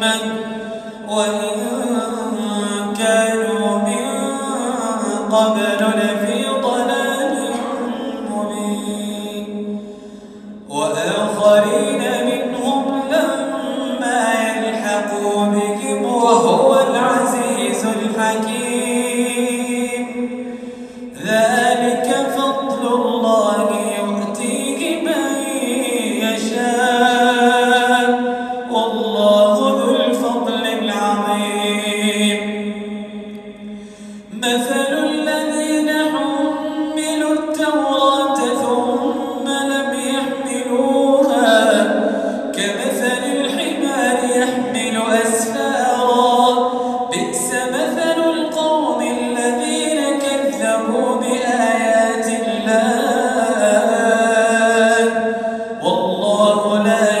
من والله لا